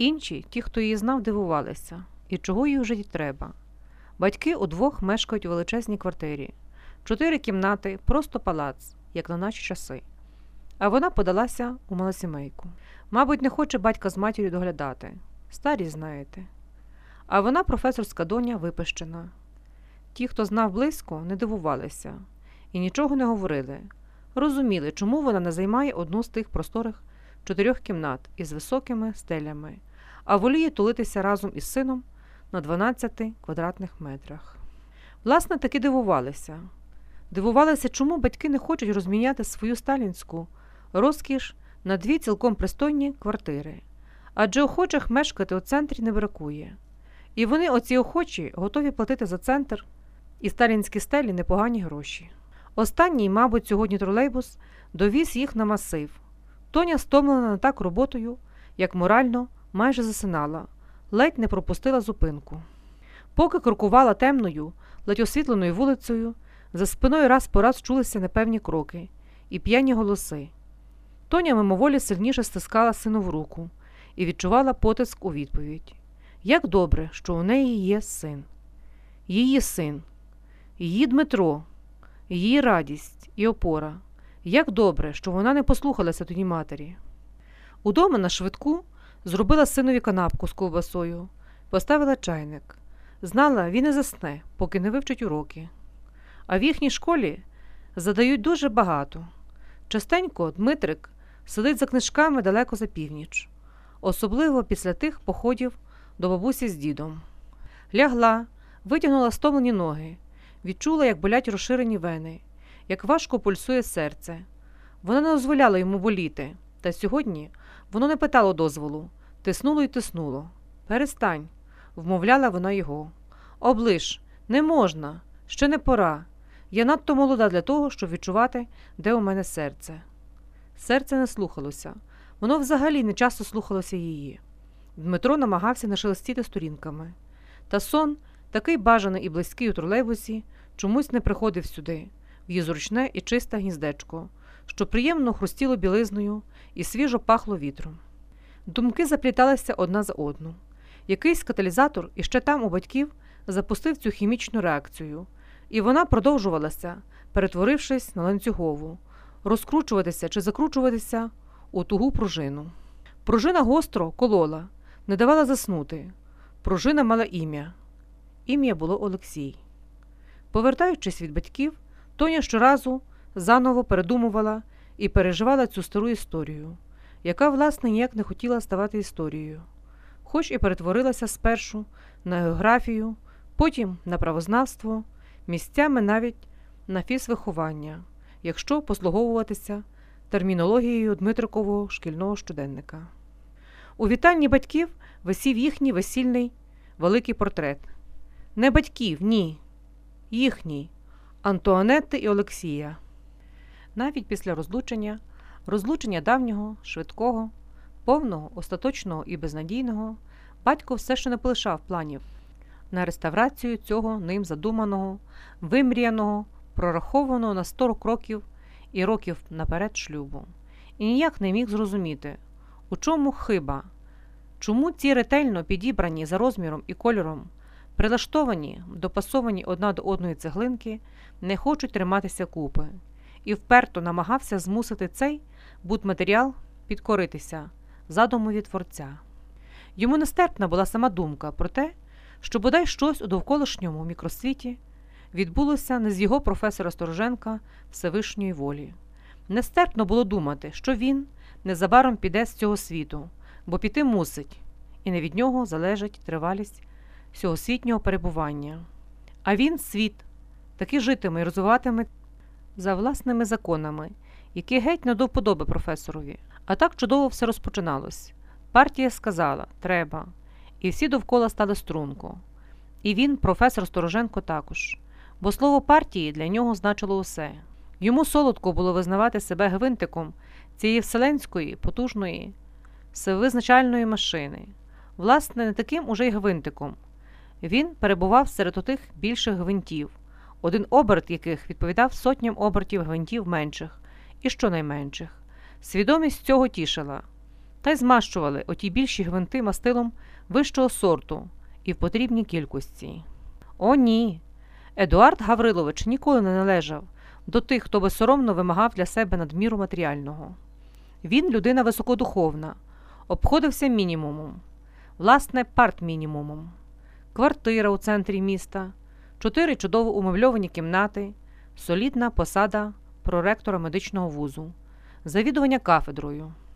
Інші, ті, хто її знав, дивувалися, і чого їй вже й треба. Батьки удвох мешкають у величезній квартирі, чотири кімнати, просто палац, як на наші часи. А вона подалася у малосімейку. Мабуть, не хоче батька з матір'ю доглядати. Старі знаєте. А вона професорська доня випищена. Ті, хто знав близько, не дивувалися і нічого не говорили. Розуміли, чому вона не займає одну з тих просторих чотирьох кімнат із високими стелями, а воліє тулитися разом із сином на 12 квадратних метрах. Власне, таки дивувалися. Дивувалися, чому батьки не хочуть розміняти свою сталінську розкіш на дві цілком пристойні квартири, адже охочих мешкати у центрі не бракує. І вони, оці охочі, готові платити за центр і сталінські стелі непогані гроші. Останній, мабуть, сьогодні тролейбус довіз їх на масив. Тоня стомлена не так роботою, як морально, майже засинала, ледь не пропустила зупинку. Поки крокувала темною, ледь освітленою вулицею, за спиною раз по раз чулися непевні кроки і п'яні голоси. Тоня мимоволі сильніше стискала сину в руку і відчувала потиск у відповідь. Як добре, що у неї є син. Її син, її Дмитро, її радість і опора. Як добре, що вона не послухалася тоді матері. Удома на швидку зробила синові канапку з ковбасою, поставила чайник. Знала, він не засне, поки не вивчить уроки. А в їхній школі задають дуже багато. Частенько Дмитрик сидить за книжками далеко за північ, особливо після тих походів до бабусі з дідом. Лягла, витягнула стомлені ноги, відчула, як болять розширені вени, як важко пульсує серце. Вона не дозволяла йому боліти, та сьогодні воно не питало дозволу, тиснуло й тиснуло. Перестань, вмовляла вона його. Оближ, не можна, ще не пора. Я надто молода для того, щоб відчувати, де у мене серце. Серце не слухалося, воно взагалі не часто слухалося її. Дмитро намагався не шелестіти сторінками. Та сон, такий бажаний і близький у тролейбусі, чомусь не приходив сюди, в її зручне і чисте гніздечко, що приємно хрустіло білизною і свіжо пахло вітром. Думки запліталися одна за одну. Якийсь каталізатор іще там у батьків запустив цю хімічну реакцію, і вона продовжувалася, перетворившись на ланцюгову, розкручуватися чи закручуватися у тугу пружину. Пружина гостро колола, не давала заснути. Пружина мала ім'я. Ім'я було Олексій. Повертаючись від батьків, Тоня щоразу заново передумувала і переживала цю стару історію, яка, власне, ніяк не хотіла ставати історією, хоч і перетворилася спершу на географію, потім на правознавство, місцями навіть на фізвиховання, якщо послуговуватися термінологією Дмитрикового шкільного щоденника. У вітальні батьків висів їхній весільний великий портрет. Не батьків, ні, їхній Антуанетти і Олексія. Навіть після розлучення, розлучення давнього, швидкого, повного, остаточного і безнадійного, батько все ще не полишав планів на реставрацію цього ним задуманого, вимріяного, прорахованого на 100 кроків і років наперед шлюбу, і ніяк не міг зрозуміти, у чому хиба, чому ці ретельно підібрані за розміром і кольором, прилаштовані, допасовані одна до одної цеглинки, не хочуть триматися купи, і вперто намагався змусити цей будматеріал підкоритися задумові творця. Йому нестерпна була сама думка про те, що бодай щось у довколишньому мікросвіті відбулося не з його професора Стороженка Всевишньої волі. Нестерпно було думати, що він незабаром піде з цього світу, бо піти мусить, і не від нього залежить тривалість всьогосвітнього перебування. А він, світ, таки житиме і розвиватиме за власними законами, які геть не до вподоби професорові. А так чудово все розпочиналось. Партія сказала треба, і всі довкола стали струнко. І він, професор Стороженко, також, бо слово партії для нього значило усе. Йому солодко було визнавати себе гвинтиком цієї вселенської, потужної, всевизначальної машини, власне, не таким уже й гвинтиком. Він перебував серед отих більших гвинтів, один оберт яких відповідав сотням обертів гвинтів менших і щонайменших. Свідомість цього тішила. та й змащували оті більші гвинти мастилом вищого сорту і в потрібній кількості. О, ні. Едуард Гаврилович ніколи не належав до тих, хто безсоромно вимагав для себе надміру матеріального. Він людина високодуховна, обходився мінімумом, власне, партмінімумом, квартира у центрі міста, чотири чудово умовльовані кімнати, солідна посада проректора медичного вузу, завідування кафедрою.